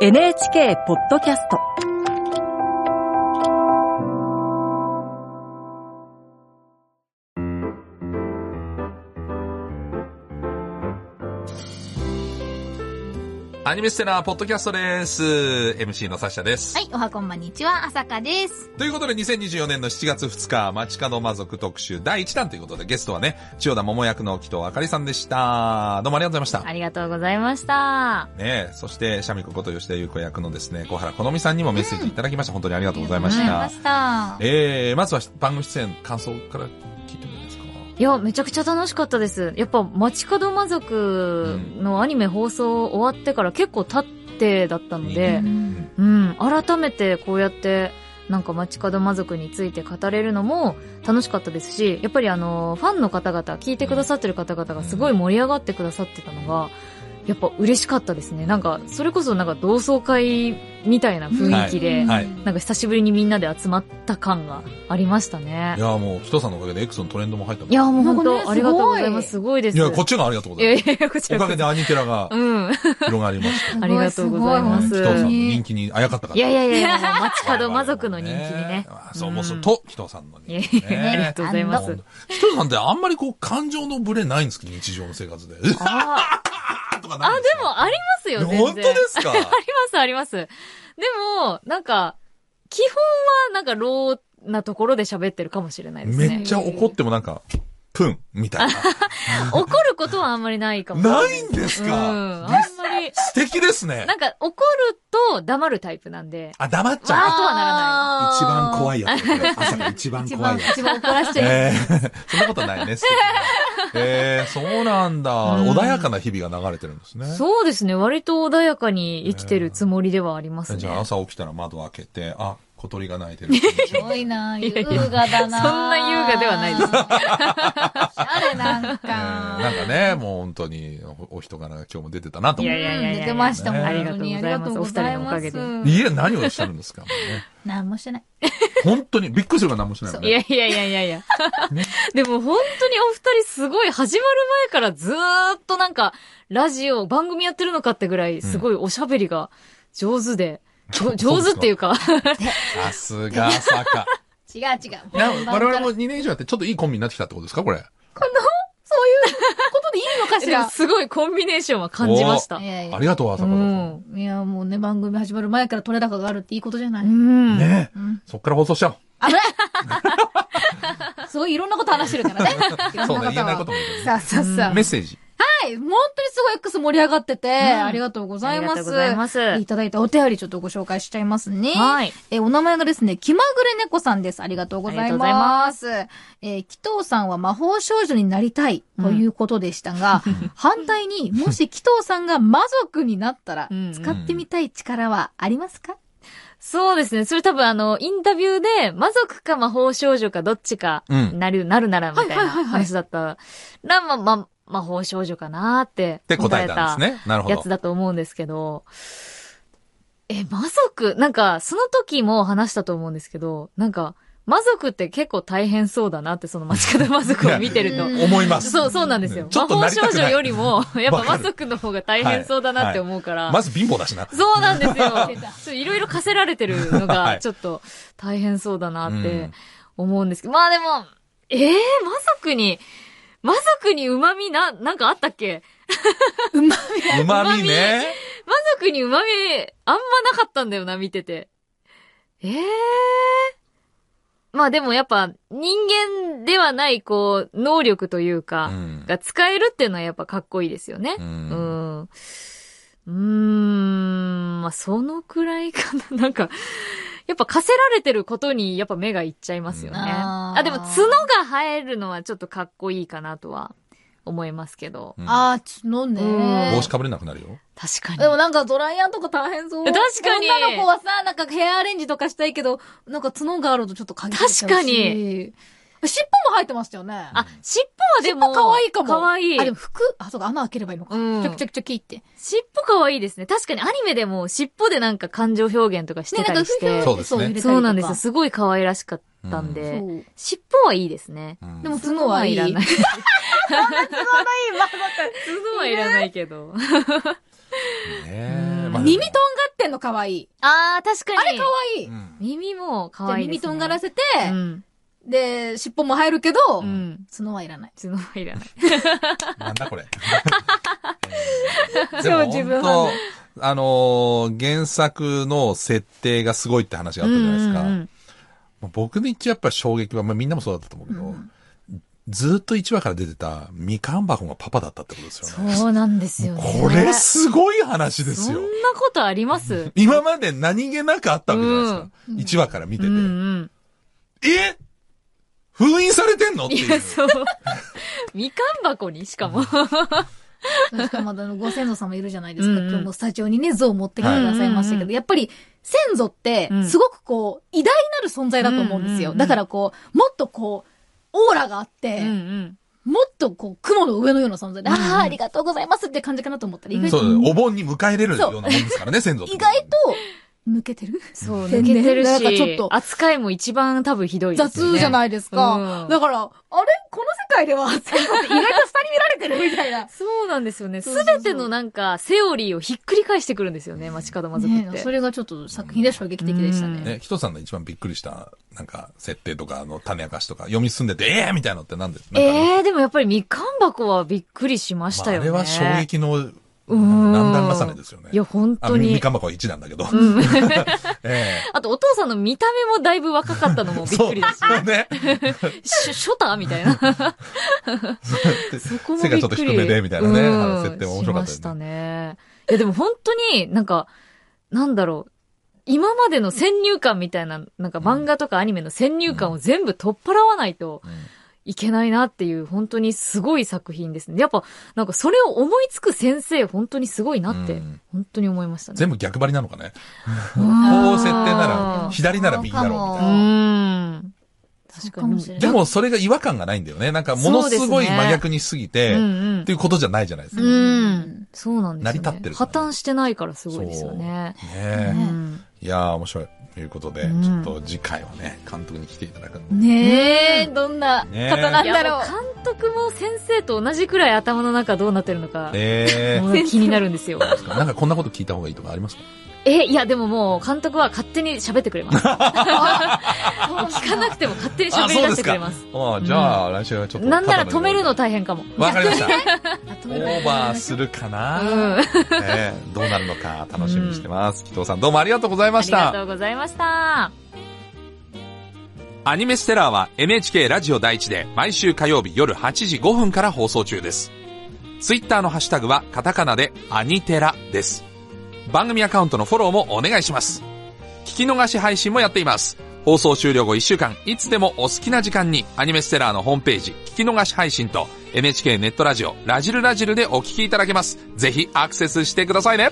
NHK ポッドキャスト。アニメステラーポッドキャストです。MC のサッシャです。はい、おはこんばんにちは、あさかです。ということで2024年の7月2日、街角魔族特集第1弾ということでゲストはね、千代田桃役の木戸あかりさんでした。どうもありがとうございました。ありがとうございました。ねえ、そして、シャミコこと吉田優子役のですね、小原好美さんにもメッセージいただきました。本当にありがとうございましたありがとうございま。した。えー、まずは番組出演感想から聞いや、めちゃくちゃ楽しかったです。やっぱ、街角魔族のアニメ放送終わってから結構経ってだったので、うんうん、改めてこうやって、なんか街角魔族について語れるのも楽しかったですし、やっぱりあの、ファンの方々、聞いてくださってる方々がすごい盛り上がってくださってたのが、やっぱ嬉しかったですね。なんか、それこそなんか同窓会みたいな雰囲気で、はい。なんか久しぶりにみんなで集まった感がありましたねい。や、もう、木戸さんのおかげで X のトレンドも入ったんいや、もう本当、ねありがとうございます。すごいです。いや、こっちがありがとうございます。いやいや、こちらおかげでアニテラがうん。広がりました。ありがとうございます紀藤さんの人気にあやかったから。いやいやいや、もう街角魔族の人気にね。あそう、もうそと、紀藤さんの人気いやいやありがね。とうございます。紀藤さんってあんまりこう、感情のブレないんですけど、日常の生活で。うあわとかあ、ないんですもありますよ、全然。本当ですか？あります、あります。でも、なんか、基本はなんかローなところで喋ってるかもしれないですね。めっちゃ怒ってもなんか、プン、みたい 怒ることはあんまりないかもしれな。ない。ないんですうん。かあんまり、素敵ですねな。んか怒ると黙るタイプなんで、あ、黙っちゃう。わーとはならない。一番怖いやつ。朝が一番怖いやつ。一番怒らしちゃいえー、そんなことないね。素敵えー、そうなんだ。うん穏やかな日々が流れてるんですね。そうですね。割と穏やかに生きてるつもりではありますね。じゃあ朝起きたら窓開けて、あ、小鳥が鳴いてる。すごいな優雅だなそんな優雅ではないです。あれなんえーか。なんかね、もう本当におお人柄が今日も出てたなと思って。いやいやいやいや出てましたもん。ねありがとうございます本当にありがとうございますお二人のおかいや、何をおっしゃるんですか、もうね。何もしてない。本当に、びっくりするから何もしないもんね。いやいやいやいやいや。でも本当にお二人すごい始まる前からずーっとなんか、ラジオ、番組やってるのかってぐらい、すごいおしゃべりが上手で、上手っていうか、さすが坂。違う違う。我々も2年以上やってちょっといいコンビになってきたってことですかこれ？そういうことでいいのかしら。すごいコンビネーションは感じました。いやいやありがとう、朝うから。ん。いや、もうね、番組始まる前から取れ高があるっていいことじゃない。うん。ねえうん。そっから放送しちゃおう。危ない すごいいろんなこと話してるからね。いろんそうね、なこと言えないことを。もいいけどさあさあさあ。メッセージ。はい。本当にすごい X 盛り上がってて、ありがとうございます。ありがとうございますいただいたお便りちょっとご紹介しちゃいますね。はい。えーお名前がですね、気まぐれ猫さんです。ありがとうございありがとうございま。ますえー、紀藤さんは魔法少女になりたいということでしたが、反対にもし紀藤さんが魔族になったらうん、使ってみたい力はありますか、そうですね。それ多分あの、インタビューで、魔族か魔法少女かどっちかうんなる、なるならみたいなはいはいはいはい話だったら、ま、ま、魔法少女かなーってって答えたんですね。なるほどやつ。だと思うんですけど、え、魔族なんか、その時も話したと思うんですけど、なんか、魔族って結構大変そうだなって、その街角魔族を見てると。うん思います。そう、そうなんですよ。魔法少女よりも、やっぱ魔族の方が大変そうだなって思うから。まず貧乏だしな。そうなんですよいろいろ課せられてるのはいが、ちょっと大変そうだなっうてん思うんですけど。まあでも、ええー、魔族に、魔族に旨味な、なんかあったっけ？うまみね。魔族に旨味、あんまなかったんだよな、見てて。ええー？まあでもやっぱ、人間ではない、こう、能力というか、うんが使えるっていうのはやっぱかっこいいですよね。ううんん。うーん、まあ、そのくらいかな。なんか、やっぱ課せられてることにやっぱ目がいっちゃいますよね。あでも角が生えるのはちょっとかっこいいかなとは思いますけど。うんあー、角うんね。帽子かぶれなくなるよ。確かに。でもなんかドライヤーとか大変そう。確かに女の子はさ、なんかヘアアレンジとかしたいけど、なんか角があるとちょっと限られちゃうし確かに。尻尾も生えてましたよね。あ、尻尾はでも、尻尾可愛いかも。可愛い。あ、でも服、あ、そうか、穴開ければいいのか。うんちょきちょきちょきって。尻尾可愛いですね。確かにアニメでも尻尾でなんか感情表現とかしてたりして。ね、そうですねそうなんですよ。すごい可愛らしかったんで。そう尻尾はいいですね。うんでも角はいい。らない。角はいい、ま あ、角はいらないけど。ねうんまあ耳とんがってんの可愛い。あー、確かに。あれ可愛い。うん耳も可愛いね。耳とんがらせて、うん。で、尻尾も生えるけど、うん。角はいらない。角はいらない。なんだこれ。えー超でも自分本当あのー原作の設定がすごいって話があったじゃないですか。うんうんうん僕の一応やっぱ衝撃は、まあみんなもそうだったと思うけど、ずっと1話から出てたみかん箱がパパだったってことですよね。そうなんですよね。これすごい話ですよそん。なことあります？今まで何気なくあったわけじゃないですか。うん1話から見てて。うんうん。え？封印されてんの？っていう。いや、そう。みかん箱にしかも。しかもあの、ご先祖様いるじゃないですか。うんうん今日もスタジオにね、像を持ってきてくださいましたけど、はいうんうんやっぱり、先祖ってう、んすごくこう、偉大なる存在だと思うんですよ。うんうんうんだからこう、もっとこう、オーラがあって、うんうん。もっとこう、雲の上のような存在で、うんうんああ、ありがとうございますって感じかなと思ったら、意外と、そう、お盆に迎え入れるようなもんですからね、先祖意外と、抜けてる？そう、抜けてるなんかちょっしと、扱いも一番多分ひどいですよね。雑じゃないですか。うんだから、あれ？この世界では、意外と下に見られてる？みたいな。そうなんですよね。すそうそうそうべてのなんか、セオリーをひっくり返してくるんですよね、街角魔族って。ねそれがちょっと作品で衝撃的でしたうんね。ね、ヒトさんの一番びっくりした、なんか、設定とか、あの、種明かしとか、読み進んでて、ええー、みたいなのってなんでなんかねええー、でもやっぱりみかん箱はびっくりしましたよね。まあ、あれは衝撃の、うん何段重ねですよね。いや、本当に。かん箱は1なんだけど。うん。えあと、お父さんの見た目もだいぶ若かったのもえびっくりだし。そうね。シュ、ショタみたいな。そこもびっくり。背がちょっと低めでみたいなねうん設定も面白かったよねしましたね。いや、でも本当になんか、なんだろう。今までの先入観みたいな、なんか漫画とかアニメの先入観を全部取っ払わないといけないなっていう、本当にすごい作品ですね。やっぱ、なんかそれを思いつく先生、本当にすごいなってうん、本当に思いましたね。全部逆張りなのかね。うんこう設定なら、左なら右だろうみたういな。ん。確かに。そうかもしれないでも、それが違和感がないんだよね。なんか、ものすごい真逆にしすぎて、うんうんっていうことじゃないじゃないですか。うねん。そうなんですよ、ね。成り立ってる破綻してないからすごいですよね。え。うんいやー、面白い。ということで、うんちょっと次回はね、監督に来ていただくんで。ねえ、どんな方なんだろう。監督も先生と同じくらい頭の中どうなってるのか、えもう気になるんですよ。ー、なんかこんなこと聞いた方がいいとかありますか？え、いやでももう監督は勝手に喋ってくれます。聞かなくても勝手に喋り出してくれます。ああ、じゃあ、来週はちょっと。なんなら止めるの大変かも。わかりました。オーバーするかな、うん。えーどうなるのか楽しみにしてます。紀藤さんどうもありがとうございまありがした。とうございました。アニメステラーは NHK ラジオ第一で毎週火曜日夜8時5分から放送中です。ツイッターのハッシュタグはカタカナでアニテラです。番組アカウントのフォローもお願いします。聞き逃し配信もやっています。放送終了後1週間、いつでもお好きな時間にアニメステラーのホームページ、聞き逃し配信と NHK ネットラジオ、ラジルラジルでお聞きいただけます。ぜひアクセスしてくださいね。